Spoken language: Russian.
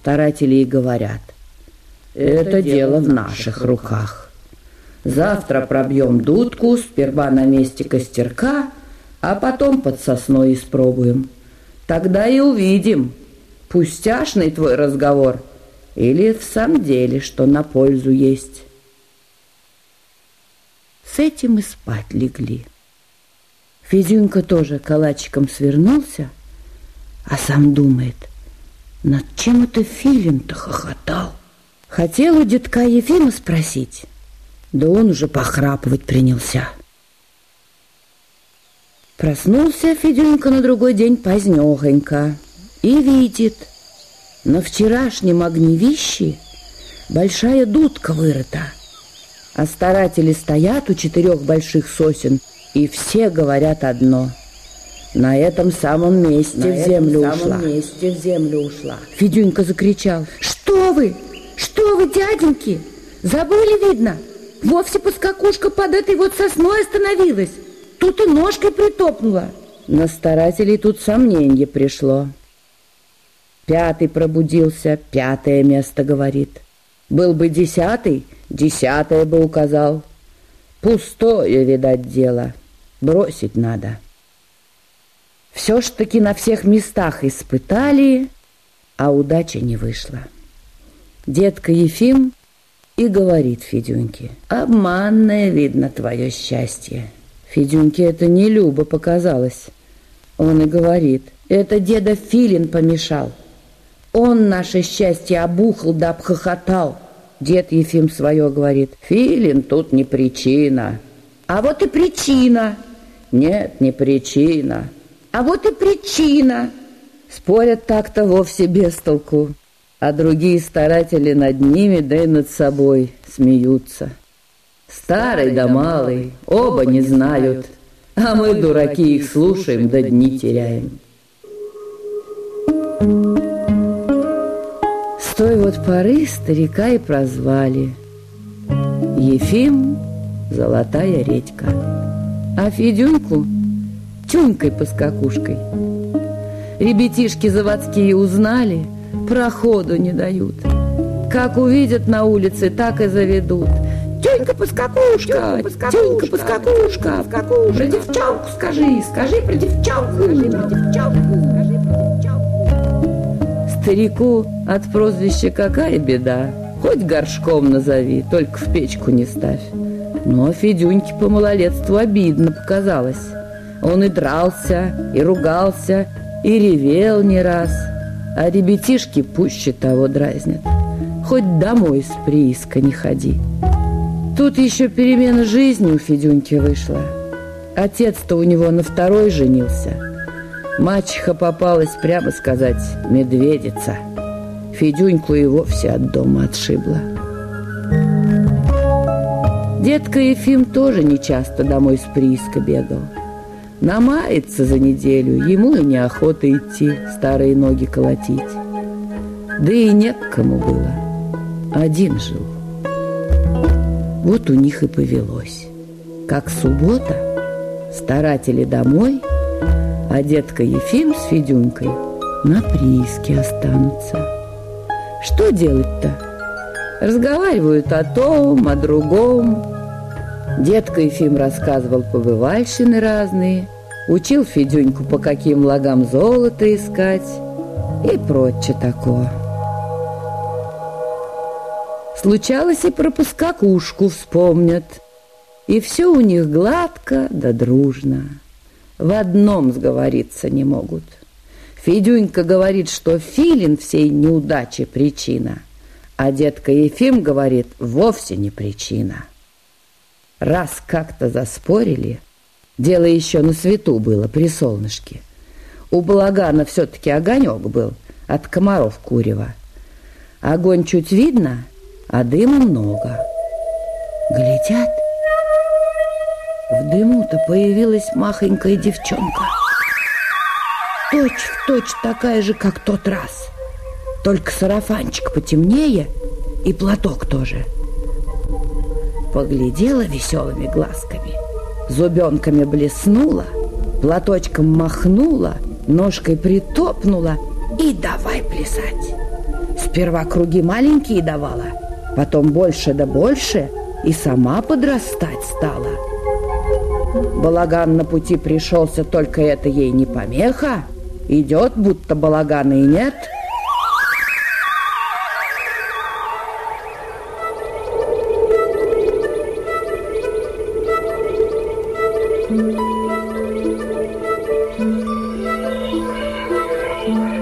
старатели и говорят, это дело в наших руках. Завтра пробьем дудку, сперва на месте костерка, а потом под сосной испробуем. Тогда и увидим, пустяшный твой разговор или в самом деле, что на пользу есть. С этим и спать легли. Федюнька тоже калачиком свернулся, а сам думает, над чем это Филин-то хохотал. Хотел у детка Ефима спросить, да он уже похрапывать принялся. Проснулся Федюнька на другой день позднёхонько и видит, на вчерашнем огневище большая дудка вырыта, а старатели стоят у четырех больших сосен, и все говорят одно — на этом самом месте на в землю этом ушла. месте в землю ушла. Федюнька закричал. Что вы? Что вы, дяденьки? Забыли, видно? Вовсе поскакушка под этой вот сосной остановилась. Тут и ножкой притопнула. На старателей тут сомнение пришло. Пятый пробудился, пятое место говорит. Был бы десятый, десятое бы указал. Пустое, видать, дело. Бросить надо. Все ж таки на всех местах испытали, а удача не вышла. Детка Ефим и говорит Федюньке, обманное, видно, твое счастье. Федюньке это не любо показалось. Он и говорит, это деда Филин помешал. Он наше счастье обухал да обхохотал. Дед Ефим свое говорит, Филин тут не причина. А вот и причина. Нет, не причина. А вот и причина. Спорят так-то вовсе без толку, а другие старатели над ними, да и над собой смеются. Старый да малый, оба не знают, а мы, дураки, их слушаем, да дни теряем. С той вот поры старика и прозвали Ефим — золотая редька, а Федюньку — тюнькой-поскакушкой. Ребятишки заводские узнали, проходу не дают. Как увидят на улице, так и заведут. Тюнька-поскакушка, тюнька-поскакушка, про девчонку скажи, скажи про девчонку, скажи про девчонку, скажи про девчонку. Старику от прозвища какая беда, хоть горшком назови, только в печку не ставь. Но Федюньке по малолетству обидно показалось. Он и дрался, и ругался, и ревел не раз, а ребятишки пуще того дразнят. Хоть домой с прииска не ходи. Тут еще перемена жизни у Федюньки вышла. Отец-то у него на второй женился. Мачеха попалась, прямо сказать, медведица. Федюньку и вовсе от дома отшибла. Детка Ефим тоже нечасто домой с прииска бегал. Намается за неделю, ему и неохота идти, старые ноги колотить. Да и не к кому было. Один жил. Вот у них и повелось. Как суббота, старатели домой, а детка Ефим с Федюнькой на прииске останутся. Что делать-то? Разговаривают о том, о другом, Детка Ефим рассказывал побывальщины разные, учил Федюньку, по каким лагам золото искать и прочее такое. Случалось и про поскакушку вспомнят, и все у них гладко да дружно. В одном сговориться не могут. Федюнька говорит, что Филин всей неудачи причина, а детка Ефим говорит, вовсе не причина. Раз как-то заспорили, дело еще на свету было, при солнышке. У балагана все-таки огонек был от комаров курева. Огонь чуть видно, а дыма много. Глядят, в дыму-то появилась махонькая девчонка. Точь в точь такая же, как тот раз. Только сарафанчик потемнее и платок тоже – Поглядела веселыми глазками, зубенками блеснула, платочком махнула, ножкой притопнула и давай плясать. Сперва круги маленькие давала, потом больше да больше, и сама подрастать стала. Балаган на пути пришелся, только это ей не помеха. Идет, будто балагана и нет – Amen.